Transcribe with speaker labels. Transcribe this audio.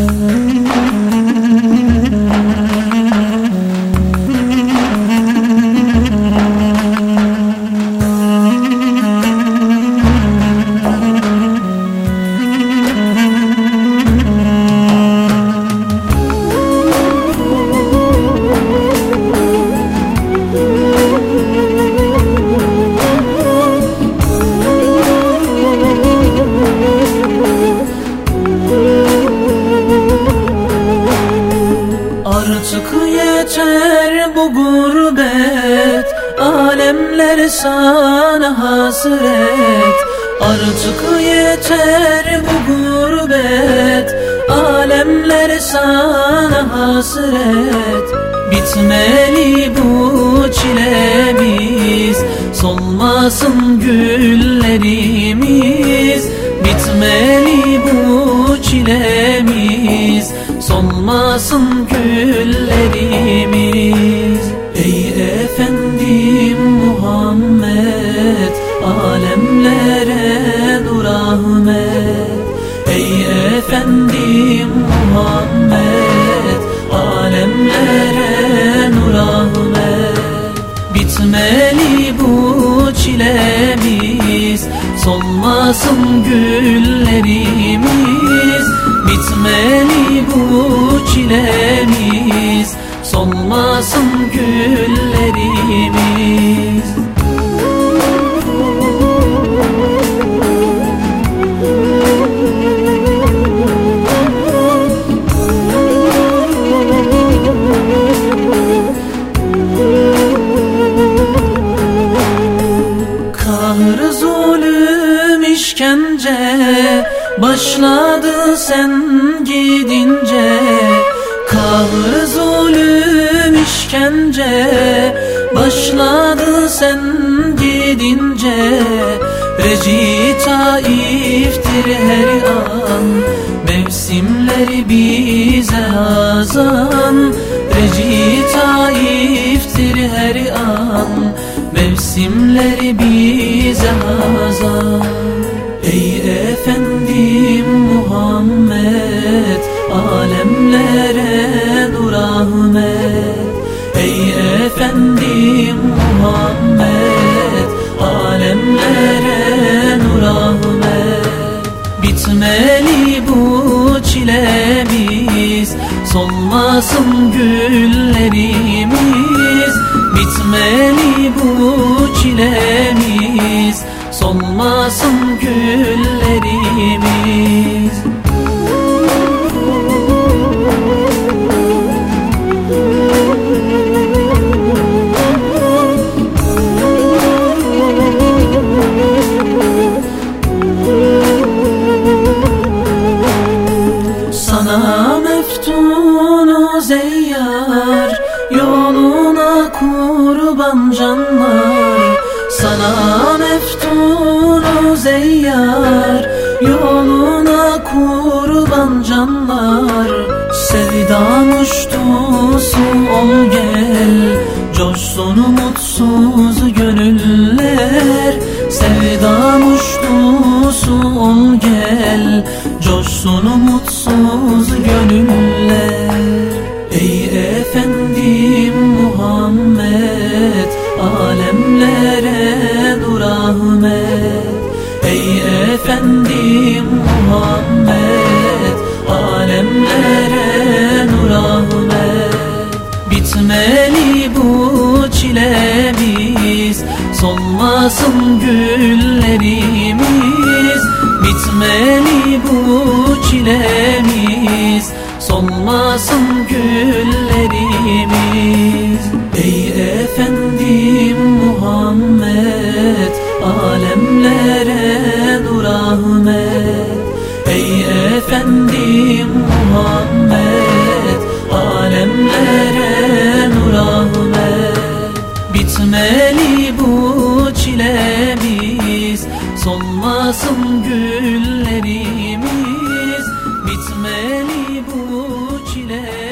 Speaker 1: Mm-hmm. Artık yeter bu gurbet. Alemler sana hasret. Artık yeter bu gurbet. Alemler sana hasret. Bitmeli bu çilemiz Solmasın güllerimiz Solmasın güllerimiz Ey efendim Muhammed Alemlere nur ahmet. Ey efendim Muhammed Alemlere nur ahmet. Bitmeli bu çilemiz. Solmasın güllerimiz Bitmeli çilemiz Solmasın güllerimiz Kahr zulüm işkence Başladı sen gidince Kahr zulüm işkence. Başladı sen gidince. Reci taiftir her an. Mevsimler bize hazan. Reci taiftir her an. Mevsimler bize hazan. Ey efendim Muhammed Alemlere efendim Muhammed Alemlere nur ahmet. Bitmeli bu çilemiz Solmasın güllerimiz. Bitmeli kurban canlar Sana meftunu zeyyar. Yoluna kurban canlar Sevdam uçtusu ol gel. Coşsun umutsuz gönüller Sevdam uçtusu ol gel. Coşsun umutsuz gönüller Solmasın güllerimiz Bitmeli bu çilemiz. Solmasın güllerimiz Ey efendim Muhammed Alemlere nur ahmet Ey efendim Muhammed Bitmeli bu çilemiz